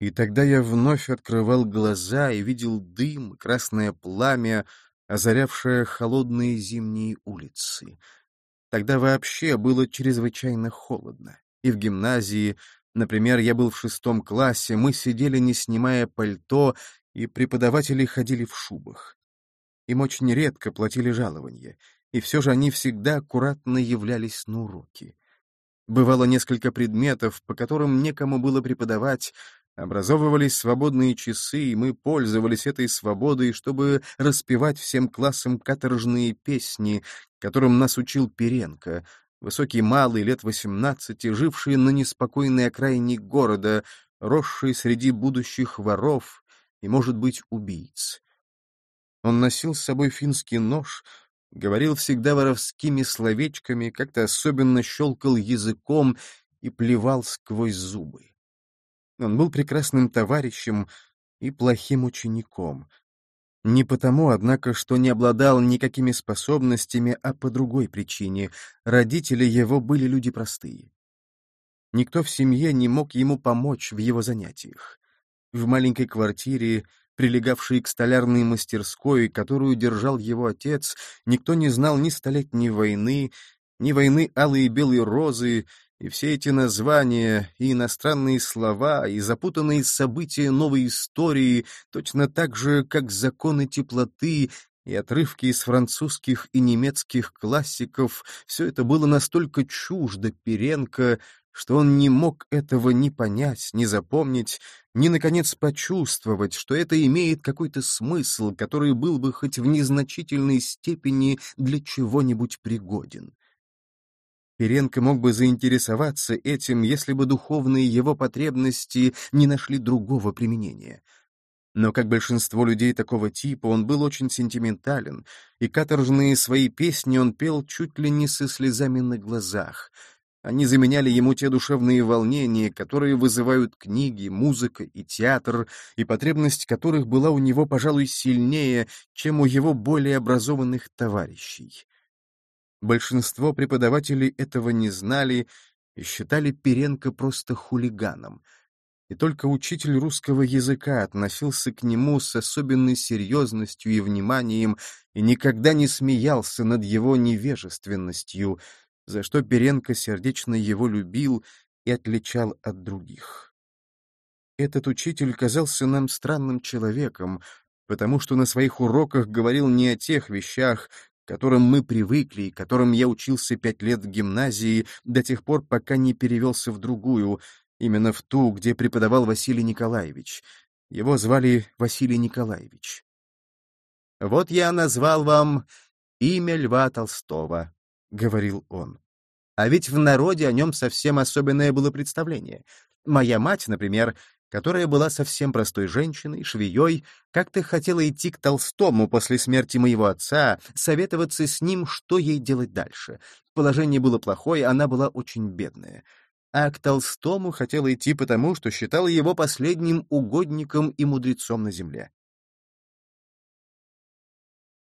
И тогда я вновь открывал глаза и видел дым, красное пламя, озарявшее холодные зимние улицы. Тогда вообще было чрезвычайно холодно. И в гимназии, например, я был в шестом классе, мы сидели, не снимая пальто, и преподаватели ходили в шубах. Им очень редко платили жалования, и все же они всегда аккуратно являлись на уроки. Бывало несколько предметов, по которым некому было преподавать, Образовывались свободные часы, и мы пользовались этой свободой, чтобы распевать всем классам каторжные песни, которым нас учил Перенко, высокий малый, лет восемнадцати, живший на неспокойной окраине города, росший среди будущих воров и, может быть, убийц. Он носил с собой финский нож, говорил всегда воровскими словечками, как-то особенно щелкал языком и плевал сквозь зубы. Он был прекрасным товарищем и плохим учеником. Не потому, однако, что не обладал никакими способностями, а по другой причине. Родители его были люди простые. Никто в семье не мог ему помочь в его занятиях. В маленькой квартире, прилегавшей к столярной мастерской, которую держал его отец, никто не знал ни Столетней войны, ни войны Алые и Белые Розы, и все эти названия, и иностранные слова, и запутанные события новой истории, точно так же, как законы теплоты и отрывки из французских и немецких классиков, все это было настолько чуждо Перенко, что он не мог этого ни понять, ни запомнить, ни, наконец, почувствовать, что это имеет какой-то смысл, который был бы хоть в незначительной степени для чего-нибудь пригоден. Перенко мог бы заинтересоваться этим, если бы духовные его потребности не нашли другого применения. Но, как большинство людей такого типа, он был очень сентиментален, и каторжные свои песни он пел чуть ли не со слезами на глазах. Они заменяли ему те душевные волнения, которые вызывают книги, музыка и театр, и потребность которых была у него, пожалуй, сильнее, чем у его более образованных товарищей. Большинство преподавателей этого не знали и считали Перенко просто хулиганом. И только учитель русского языка относился к нему с особенной серьезностью и вниманием и никогда не смеялся над его невежественностью, за что Перенко сердечно его любил и отличал от других. Этот учитель казался нам странным человеком, потому что на своих уроках говорил не о тех вещах, которым мы привыкли и которым я учился пять лет в гимназии до тех пор, пока не перевелся в другую, именно в ту, где преподавал Василий Николаевич. Его звали Василий Николаевич. «Вот я назвал вам имя Льва Толстого», — говорил он. «А ведь в народе о нем совсем особенное было представление. Моя мать, например, которая была совсем простой женщиной, швеей, как-то хотела идти к Толстому после смерти моего отца, советоваться с ним, что ей делать дальше. Положение было плохое, она была очень бедная. А к Толстому хотела идти потому, что считала его последним угодником и мудрецом на земле.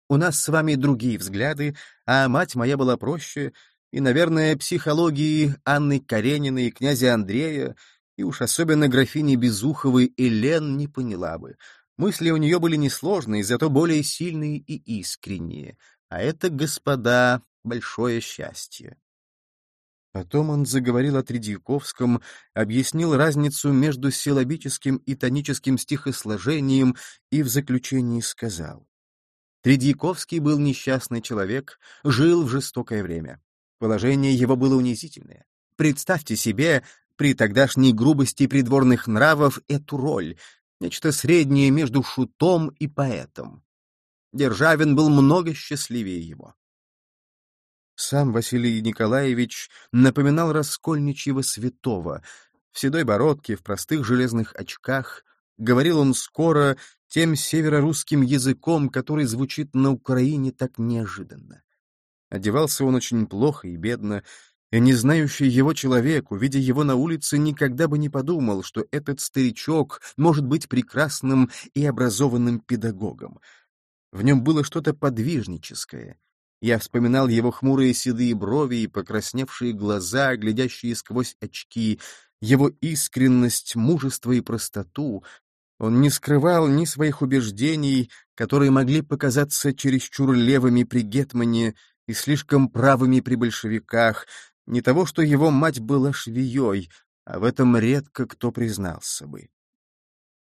У нас с вами другие взгляды, а мать моя была проще, и, наверное, психологии Анны Карениной и князя Андрея и уж особенно графини Безуховой Элен не поняла бы. Мысли у нее были несложные, зато более сильные и искренние. А это, господа, большое счастье. Потом он заговорил о Тредьяковском, объяснил разницу между силлабическим и тоническим стихосложением и в заключении сказал. Тредьяковский был несчастный человек, жил в жестокое время. Положение его было унизительное. Представьте себе, при тогдашней грубости придворных нравов эту роль, нечто среднее между шутом и поэтом. Державин был много счастливее его. Сам Василий Николаевич напоминал раскольничьего святого. В седой бородке, в простых железных очках, говорил он скоро тем северорусским языком, который звучит на Украине так неожиданно. Одевался он очень плохо и бедно, и не знающий его человек, увидя его на улице, никогда бы не подумал, что этот старичок может быть прекрасным и образованным педагогом. В нем было что-то подвижническое. Я вспоминал его хмурые седые брови и покрасневшие глаза, глядящие сквозь очки, его искренность, мужество и простоту. Он не скрывал ни своих убеждений, которые могли показаться чересчур левыми при Гетмане и слишком правыми при большевиках, ни того, что его мать была швеей, а в этом редко кто признался бы.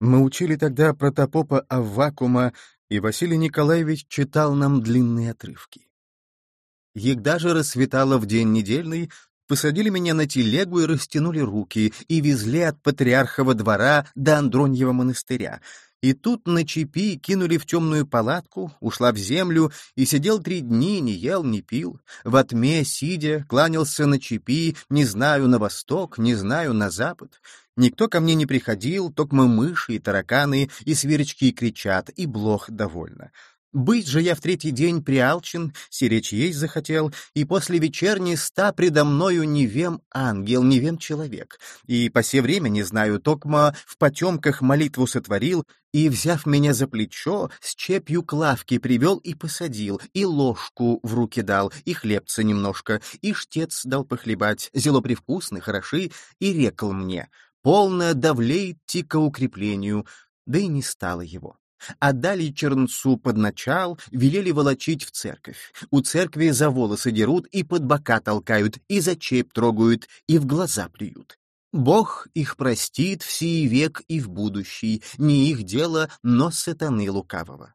Мы учили тогда протопопа Аввакума, и Василий Николаевич читал нам длинные отрывки. Егда же рассветало в день недельный, посадили меня на телегу и растянули руки, и везли от патриархова двора до Андроньего монастыря, и тут на чепи кинули в темную палатку, ушла в землю, и сидел три дни, не ел, не пил. Во тьме, сидя, кланялся на чепи, не знаю на восток, не знаю на запад. Никто ко мне не приходил, только мыши и тараканы, и сверчки кричат, и блох довольно. Быть же я в третий день приалчен, сиречь есть захотел, и после вечерней ста предо мною невем ангел, невем человек. И по все время, не знаю, токма в потемках молитву сотворил, и, взяв меня за плечо, с чепью к лавке привел и посадил, и ложку в руки дал, и хлебца немножко, и штец дал похлебать, зело привкусный, хороши, и рекл мне, полное давлеет тика укреплению, да и не стало его. Отдали чернцу под начал, велели волочить в церковь. У церкви за волосы дерут и под бока толкают, и за чеп трогают, и в глаза плюют. Бог их простит в сей век и в будущий, не их дело, но сатаны лукавого.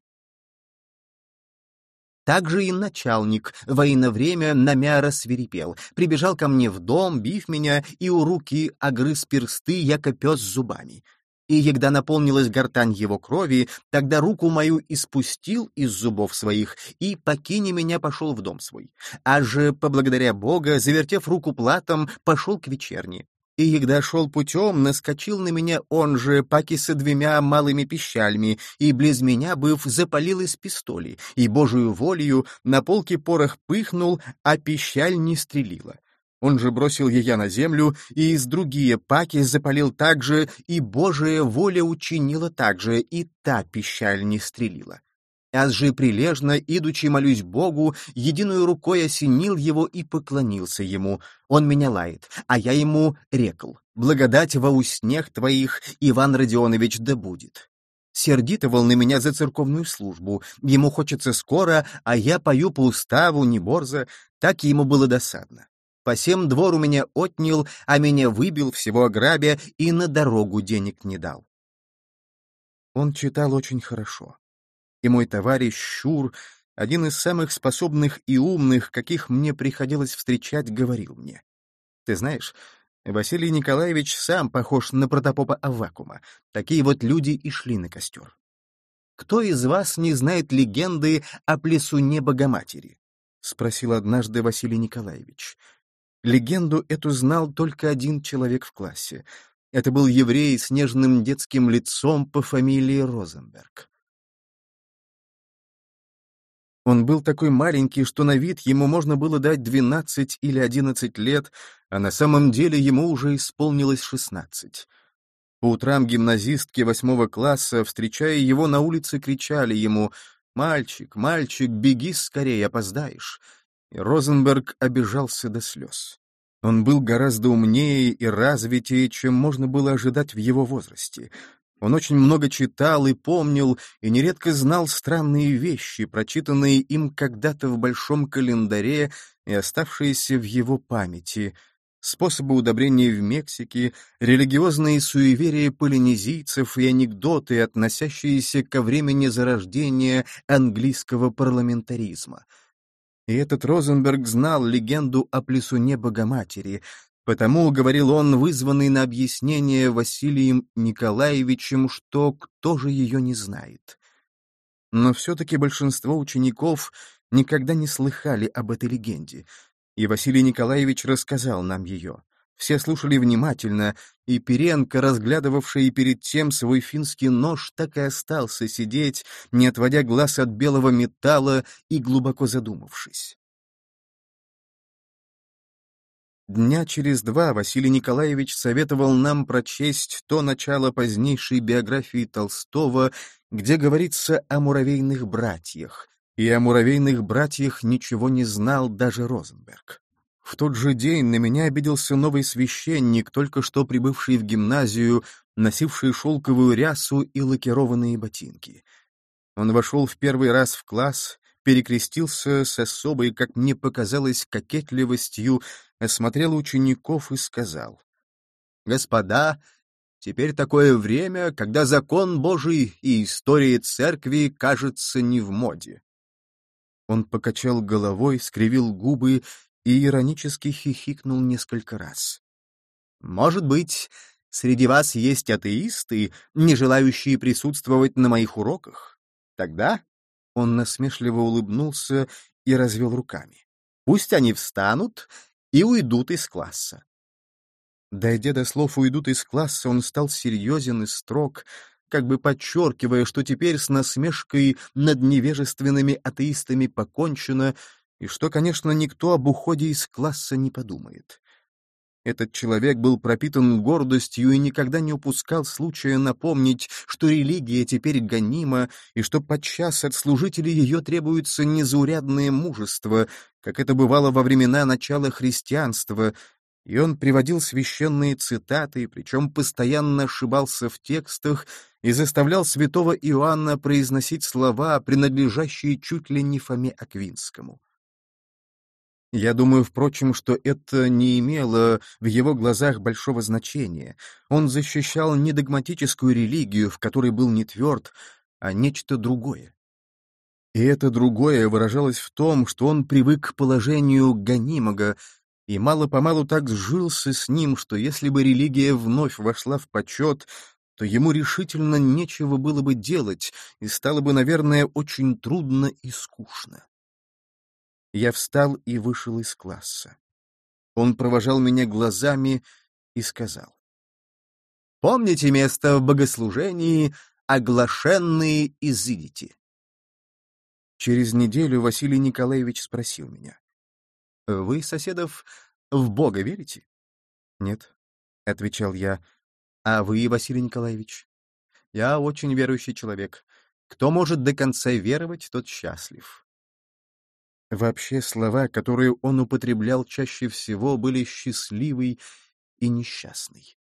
Также и начальник во время намя свирепел, прибежал ко мне в дом, бив меня, и у руки огрыз персты, яко пес зубами и когда наполнилась гортань его крови, тогда руку мою испустил из зубов своих и, покине меня, пошел в дом свой. А же, поблагодаря Бога, завертев руку платом, пошел к вечерне. И егда шел путем, наскочил на меня он же, паки со двумя малыми пищальми, и близ меня, быв, запалил из пистоли, и Божию волею на полке порох пыхнул, а пищаль не стрелила. Он же бросил ее на землю, и из другие паки запалил так же, и Божия воля учинила так же, и та пищаль не стрелила. Аз же прилежно, идучи молюсь Богу, единую рукой осенил его и поклонился ему. Он меня лает, а я ему рекл. Благодать во уснех твоих, Иван Родионович, да будет. Сердитовал на меня за церковную службу. Ему хочется скоро, а я пою по уставу, не борзо. Так ему было досадно. По семь двор у меня отнял, а меня выбил, всего ограбя, и на дорогу денег не дал. Он читал очень хорошо. И мой товарищ Щур, один из самых способных и умных, каких мне приходилось встречать, говорил мне. Ты знаешь, Василий Николаевич сам похож на протопопа Аввакума. Такие вот люди и шли на костер. Кто из вас не знает легенды о плесуне Богоматери? — спросил однажды Василий Николаевич. Легенду эту знал только один человек в классе. Это был еврей с нежным детским лицом по фамилии Розенберг. Он был такой маленький, что на вид ему можно было дать 12 или 11 лет, а на самом деле ему уже исполнилось 16. По утрам гимназистки восьмого класса, встречая его на улице, кричали ему «Мальчик, мальчик, беги скорее, опоздаешь!» Розенберг обижался до слез. Он был гораздо умнее и развитее, чем можно было ожидать в его возрасте. Он очень много читал и помнил, и нередко знал странные вещи, прочитанные им когда-то в большом календаре и оставшиеся в его памяти, способы удобрения в Мексике, религиозные суеверия полинезийцев и анекдоты, относящиеся ко времени зарождения английского парламентаризма — и этот Розенберг знал легенду о плесуне Богоматери, потому, говорил он, вызванный на объяснение Василием Николаевичем, что кто же ее не знает. Но все-таки большинство учеников никогда не слыхали об этой легенде, и Василий Николаевич рассказал нам ее. Все слушали внимательно, и Перенко, разглядывавший перед тем свой финский нож, так и остался сидеть, не отводя глаз от белого металла и глубоко задумавшись. Дня через два Василий Николаевич советовал нам прочесть то начало позднейшей биографии Толстого, где говорится о муравейных братьях, и о муравейных братьях ничего не знал даже Розенберг. В тот же день на меня обиделся новый священник, только что прибывший в гимназию, носивший шелковую рясу и лакированные ботинки. Он вошел в первый раз в класс, перекрестился с особой, как мне показалось, кокетливостью, осмотрел учеников и сказал. «Господа, теперь такое время, когда закон Божий и история церкви, кажется, не в моде». Он покачал головой, скривил губы и иронически хихикнул несколько раз. «Может быть, среди вас есть атеисты, не желающие присутствовать на моих уроках? Тогда...» Он насмешливо улыбнулся и развел руками. «Пусть они встанут и уйдут из класса». Дойдя до слов «уйдут из класса», он стал серьезен и строг, как бы подчеркивая, что теперь с насмешкой над невежественными атеистами покончено, и что, конечно, никто об уходе из класса не подумает. Этот человек был пропитан гордостью и никогда не упускал случая напомнить, что религия теперь гонима, и что подчас от служителей ее требуется незаурядное мужество, как это бывало во времена начала христианства, и он приводил священные цитаты, причем постоянно ошибался в текстах и заставлял святого Иоанна произносить слова, принадлежащие чуть ли не Фоме Аквинскому. Я думаю, впрочем, что это не имело в его глазах большого значения. Он защищал не догматическую религию, в которой был не тверд, а нечто другое. И это другое выражалось в том, что он привык к положению гонимого и мало-помалу так сжился с ним, что если бы религия вновь вошла в почет, то ему решительно нечего было бы делать, и стало бы, наверное, очень трудно и скучно. Я встал и вышел из класса. Он провожал меня глазами и сказал. «Помните место в богослужении «Оглашенные изыдите»?» Через неделю Василий Николаевич спросил меня. «Вы, соседов, в Бога верите?» «Нет», — отвечал я. «А вы, Василий Николаевич?» «Я очень верующий человек. Кто может до конца веровать, тот счастлив. Вообще слова, которые он употреблял чаще всего, были «счастливый» и «несчастный».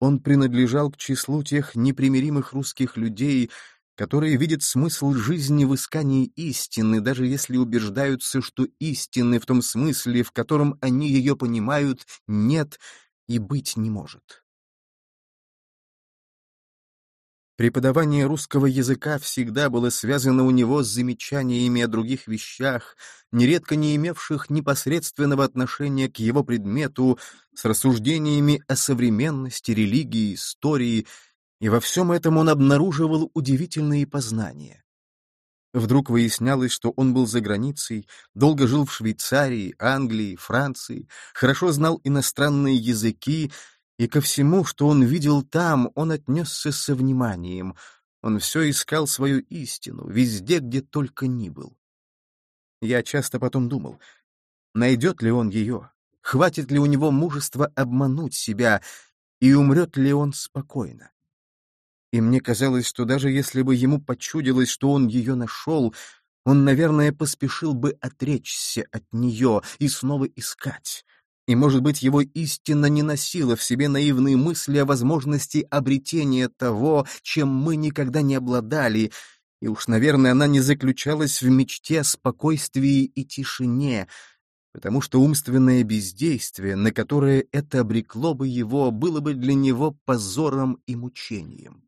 Он принадлежал к числу тех непримиримых русских людей, которые видят смысл жизни в искании истины, даже если убеждаются, что истины в том смысле, в котором они ее понимают, нет и быть не может. Преподавание русского языка всегда было связано у него с замечаниями о других вещах, нередко не имевших непосредственного отношения к его предмету, с рассуждениями о современности, религии, истории, и во всем этом он обнаруживал удивительные познания. Вдруг выяснялось, что он был за границей, долго жил в Швейцарии, Англии, Франции, хорошо знал иностранные языки, и ко всему, что он видел там, он отнесся со вниманием. Он все искал свою истину, везде, где только ни был. Я часто потом думал, найдет ли он ее, хватит ли у него мужества обмануть себя, и умрет ли он спокойно. И мне казалось, что даже если бы ему почудилось, что он ее нашел, он, наверное, поспешил бы отречься от нее и снова искать. И, может быть, его истина не носила в себе наивные мысли о возможности обретения того, чем мы никогда не обладали, и уж, наверное, она не заключалась в мечте о спокойствии и тишине, потому что умственное бездействие, на которое это обрекло бы его, было бы для него позором и мучением.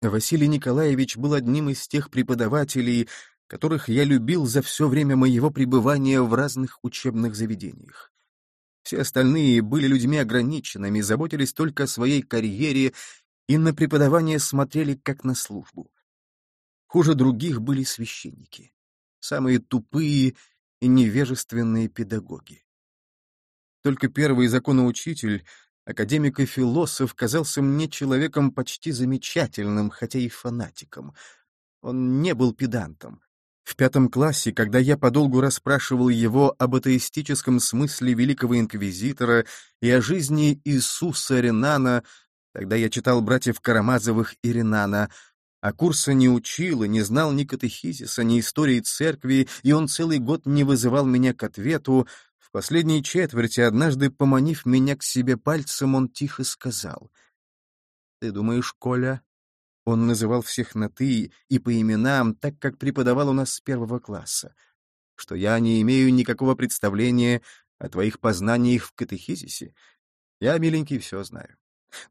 Василий Николаевич был одним из тех преподавателей, которых я любил за все время моего пребывания в разных учебных заведениях. Все остальные были людьми ограниченными, заботились только о своей карьере и на преподавание смотрели как на службу. Хуже других были священники, самые тупые и невежественные педагоги. Только первый законоучитель, академик и философ, казался мне человеком почти замечательным, хотя и фанатиком. Он не был педантом, в пятом классе, когда я подолгу расспрашивал его об атеистическом смысле великого инквизитора и о жизни Иисуса Ренана, тогда я читал братьев Карамазовых и Ренана, А курса не учил и не знал ни катехизиса, ни истории церкви, и он целый год не вызывал меня к ответу. В последней четверти, однажды поманив меня к себе пальцем, он тихо сказал. «Ты думаешь, Коля?» Он называл всех на «ты» и по именам, так как преподавал у нас с первого класса, что я не имею никакого представления о твоих познаниях в катехизисе. Я, миленький, все знаю.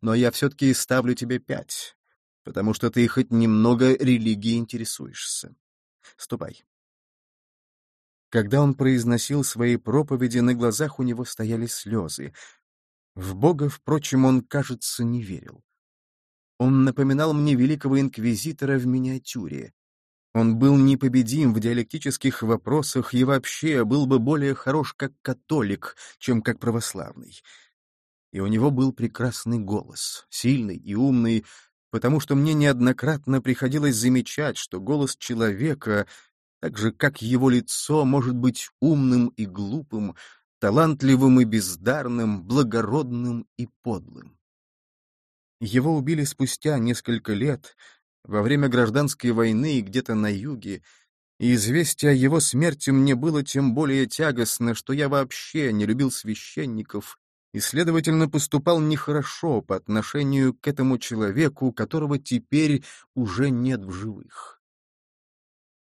Но я все-таки ставлю тебе пять, потому что ты хоть немного религией интересуешься. Ступай. Когда он произносил свои проповеди, на глазах у него стояли слезы. В Бога, впрочем, он, кажется, не верил. Он напоминал мне великого инквизитора в миниатюре. Он был непобедим в диалектических вопросах и вообще был бы более хорош как католик, чем как православный. И у него был прекрасный голос, сильный и умный, потому что мне неоднократно приходилось замечать, что голос человека, так же как его лицо, может быть умным и глупым, талантливым и бездарным, благородным и подлым. Его убили спустя несколько лет, во время гражданской войны где-то на юге, и известие о его смерти мне было тем более тягостно, что я вообще не любил священников и, следовательно, поступал нехорошо по отношению к этому человеку, которого теперь уже нет в живых.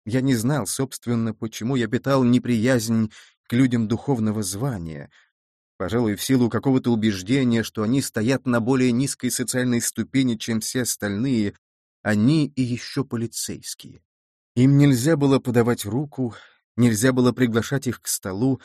Я не знал, собственно, почему я питал неприязнь к людям духовного звания, пожалуй, в силу какого-то убеждения, что они стоят на более низкой социальной ступени, чем все остальные, они и еще полицейские. Им нельзя было подавать руку, нельзя было приглашать их к столу,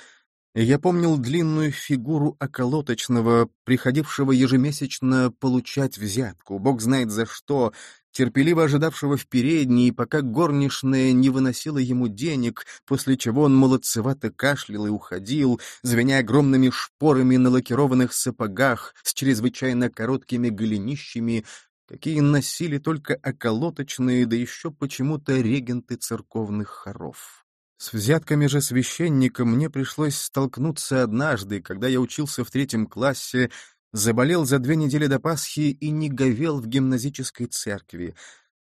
я помнил длинную фигуру околоточного, приходившего ежемесячно получать взятку, бог знает за что, терпеливо ожидавшего в передней, пока горничная не выносила ему денег, после чего он молодцевато кашлял и уходил, звеня огромными шпорами на лакированных сапогах с чрезвычайно короткими голенищами, какие носили только околоточные, да еще почему-то регенты церковных хоров. С взятками же священника мне пришлось столкнуться однажды, когда я учился в третьем классе, заболел за две недели до Пасхи и не говел в гимназической церкви.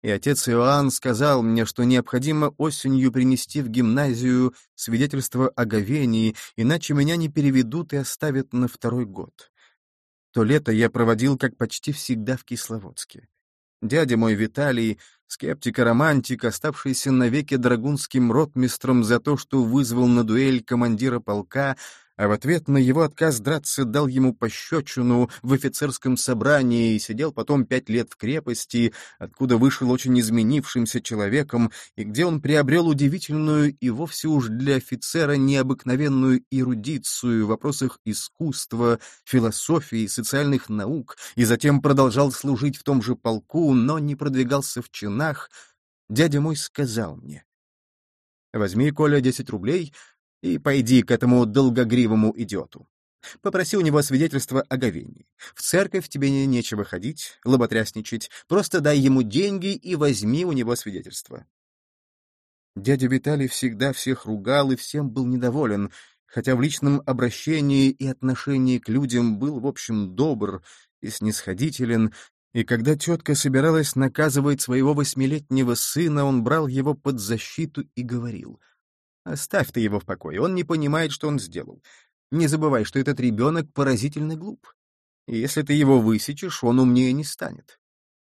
И отец Иоанн сказал мне, что необходимо осенью принести в гимназию свидетельство о говении, иначе меня не переведут и оставят на второй год. То лето я проводил, как почти всегда, в Кисловодске. Дядя мой Виталий, скептик и романтик, оставшийся навеки драгунским ротмистром за то, что вызвал на дуэль командира полка, а в ответ на его отказ драться дал ему пощечину в офицерском собрании и сидел потом пять лет в крепости, откуда вышел очень изменившимся человеком, и где он приобрел удивительную и вовсе уж для офицера необыкновенную эрудицию в вопросах искусства, философии, социальных наук, и затем продолжал служить в том же полку, но не продвигался в чинах, дядя мой сказал мне, «Возьми, Коля, десять рублей, и пойди к этому долгогривому идиоту. Попроси у него свидетельство о говении. В церковь тебе не нечего ходить, лоботрясничать, просто дай ему деньги и возьми у него свидетельство. Дядя Виталий всегда всех ругал и всем был недоволен, хотя в личном обращении и отношении к людям был, в общем, добр и снисходителен, и когда тетка собиралась наказывать своего восьмилетнего сына, он брал его под защиту и говорил — Оставь ты его в покое, он не понимает, что он сделал. Не забывай, что этот ребенок поразительно глуп. И если ты его высечешь, он умнее не станет.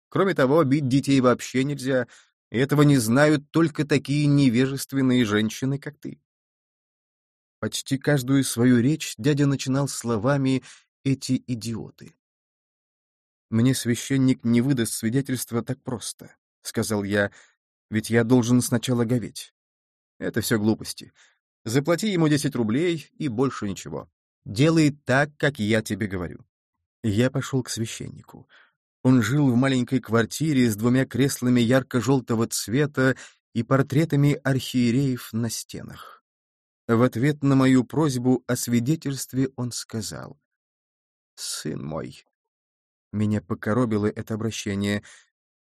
Кроме того, бить детей вообще нельзя, и этого не знают только такие невежественные женщины, как ты. Почти каждую свою речь дядя начинал словами «эти идиоты». «Мне священник не выдаст свидетельства так просто», — сказал я, — «ведь я должен сначала говеть». Это все глупости. Заплати ему 10 рублей и больше ничего. Делай так, как я тебе говорю. Я пошел к священнику. Он жил в маленькой квартире с двумя креслами ярко-желтого цвета и портретами архиереев на стенах. В ответ на мою просьбу о свидетельстве он сказал, «Сын мой». Меня покоробило это обращение.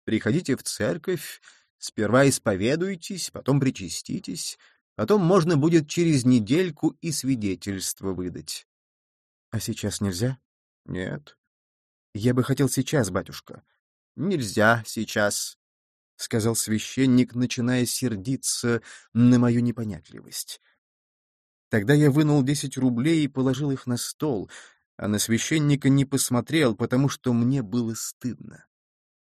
«Приходите в церковь, Сперва исповедуйтесь, потом причаститесь, потом можно будет через недельку и свидетельство выдать. А сейчас нельзя? Нет. Я бы хотел сейчас, батюшка. Нельзя сейчас. сказал священник, начиная сердиться на мою непонятливость. Тогда я вынул десять рублей и положил их на стол, а на священника не посмотрел, потому что мне было стыдно.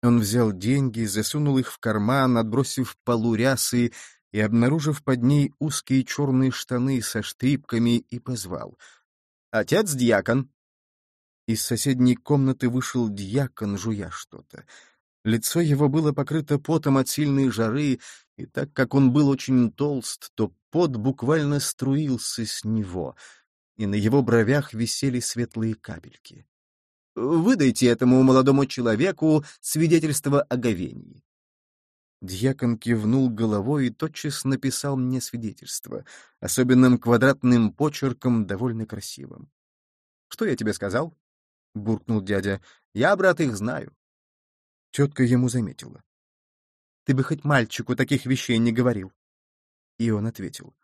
Он взял деньги, засунул их в карман, отбросив полу рясы и, обнаружив под ней узкие черные штаны со штрипками, и позвал. «Отец-дьякон!» Из соседней комнаты вышел дьякон, жуя что-то. Лицо его было покрыто потом от сильной жары, и так как он был очень толст, то пот буквально струился с него, и на его бровях висели светлые капельки. «Выдайте этому молодому человеку свидетельство о говении». Дьякон кивнул головой и тотчас написал мне свидетельство, особенным квадратным почерком, довольно красивым. «Что я тебе сказал?» — буркнул дядя. «Я, брат, их знаю. Тетка ему заметила. «Ты бы хоть мальчику таких вещей не говорил». И он ответил.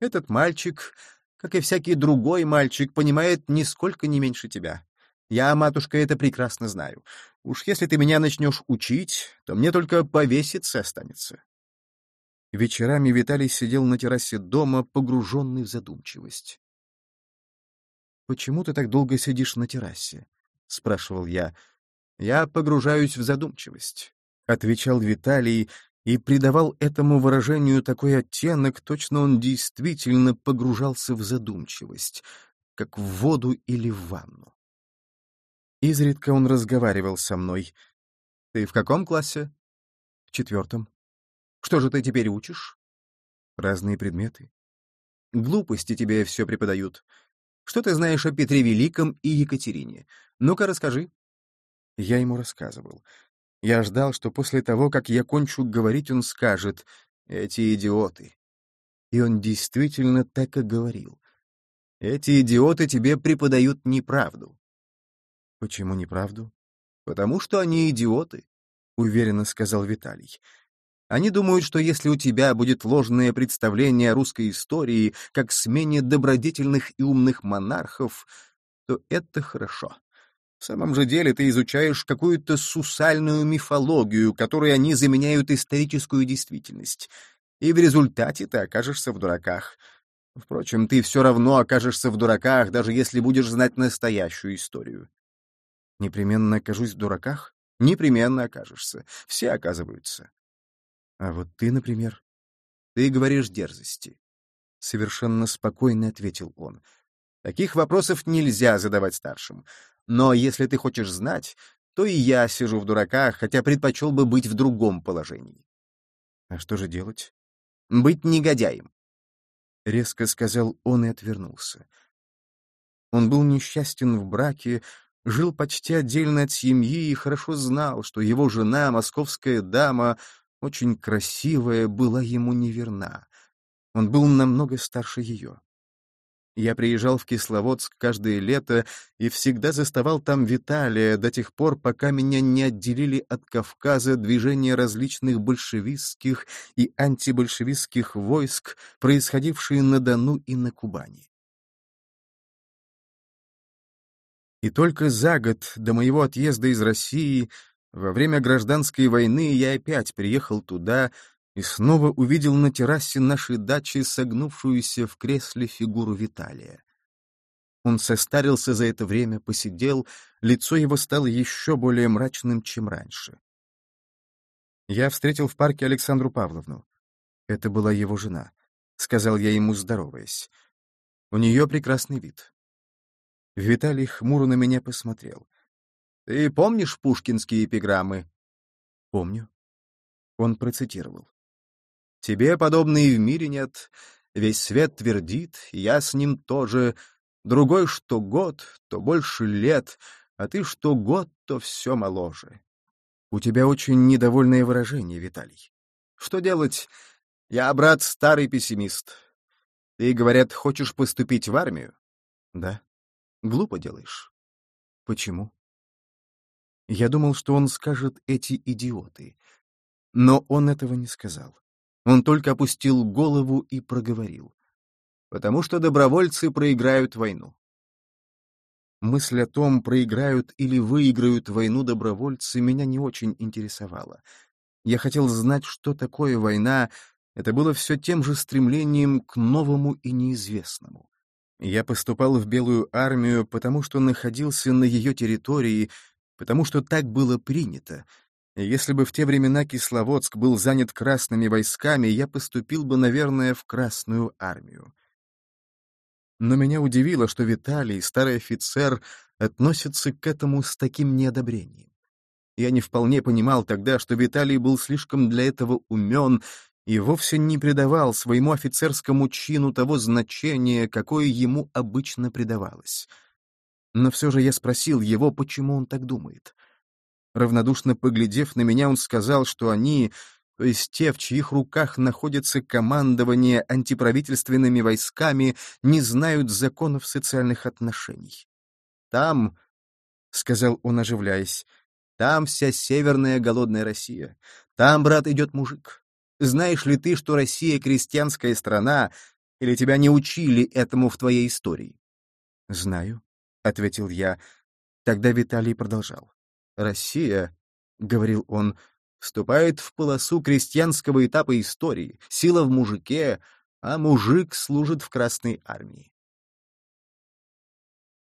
«Этот мальчик, как и всякий другой мальчик, понимает нисколько не меньше тебя. Я, матушка, это прекрасно знаю. Уж если ты меня начнешь учить, то мне только повеситься останется». Вечерами Виталий сидел на террасе дома, погруженный в задумчивость. «Почему ты так долго сидишь на террасе?» — спрашивал я. Я погружаюсь в задумчивость, — отвечал Виталий и придавал этому выражению такой оттенок, точно он действительно погружался в задумчивость, как в воду или в ванну. Изредка он разговаривал со мной. «Ты в каком классе?» «В четвертом». «Что же ты теперь учишь?» «Разные предметы». «Глупости тебе все преподают. Что ты знаешь о Петре Великом и Екатерине? Ну-ка, расскажи». Я ему рассказывал. Я ждал, что после того, как я кончу говорить, он скажет «Эти идиоты». И он действительно так и говорил. «Эти идиоты тебе преподают неправду». «Почему неправду?» «Потому что они идиоты», — уверенно сказал Виталий. Они думают, что если у тебя будет ложное представление о русской истории как смене добродетельных и умных монархов, то это хорошо. В самом же деле ты изучаешь какую-то сусальную мифологию, которой они заменяют историческую действительность. И в результате ты окажешься в дураках. Впрочем, ты все равно окажешься в дураках, даже если будешь знать настоящую историю. Непременно окажусь в дураках? Непременно окажешься. Все оказываются. А вот ты, например, ты говоришь дерзости. Совершенно спокойно ответил он. Таких вопросов нельзя задавать старшим. Но если ты хочешь знать, то и я сижу в дураках, хотя предпочел бы быть в другом положении. А что же делать? Быть негодяем. Резко сказал он и отвернулся. Он был несчастен в браке, жил почти отдельно от семьи и хорошо знал, что его жена, московская дама, очень красивая, была ему неверна. Он был намного старше ее. Я приезжал в Кисловодск каждое лето и всегда заставал там Виталия до тех пор, пока меня не отделили от Кавказа движения различных большевистских и антибольшевистских войск, происходившие на Дону и на Кубани. И только за год до моего отъезда из России, во время гражданской войны, я опять приехал туда, и снова увидел на террасе нашей дачи согнувшуюся в кресле фигуру Виталия. Он состарился за это время, посидел, лицо его стало еще более мрачным, чем раньше. Я встретил в парке Александру Павловну. Это была его жена, — сказал я ему, здороваясь. У нее прекрасный вид. Виталий хмуро на меня посмотрел. — Ты помнишь пушкинские эпиграммы? — Помню. Он процитировал. Тебе подобные в мире нет. Весь свет твердит, я с ним тоже. Другой что год, то больше лет, а ты что год, то все моложе. У тебя очень недовольное выражение, Виталий. Что делать? Я, брат, старый пессимист. Ты, говорят, хочешь поступить в армию? Да. Глупо делаешь. Почему? Я думал, что он скажет «эти идиоты», но он этого не сказал. Он только опустил голову и проговорил. «Потому что добровольцы проиграют войну». Мысль о том, проиграют или выиграют войну добровольцы, меня не очень интересовала. Я хотел знать, что такое война. Это было все тем же стремлением к новому и неизвестному. Я поступал в Белую армию, потому что находился на ее территории, потому что так было принято. если бы в те времена Кисловодск был занят красными войсками, я поступил бы, наверное, в Красную армию. Но меня удивило, что Виталий, старый офицер, относится к этому с таким неодобрением. Я не вполне понимал тогда, что Виталий был слишком для этого умен и вовсе не придавал своему офицерскому чину того значения, какое ему обычно придавалось. Но все же я спросил его, почему он так думает. Равнодушно поглядев на меня, он сказал, что они, то есть те, в чьих руках находится командование антиправительственными войсками, не знают законов социальных отношений. «Там», — сказал он, оживляясь, — «там вся северная голодная Россия. Там, брат, идет мужик. Знаешь ли ты, что Россия — крестьянская страна, или тебя не учили этому в твоей истории? — Знаю, — ответил я. Тогда Виталий продолжал. — Россия, — говорил он, — вступает в полосу крестьянского этапа истории, сила в мужике, а мужик служит в Красной армии.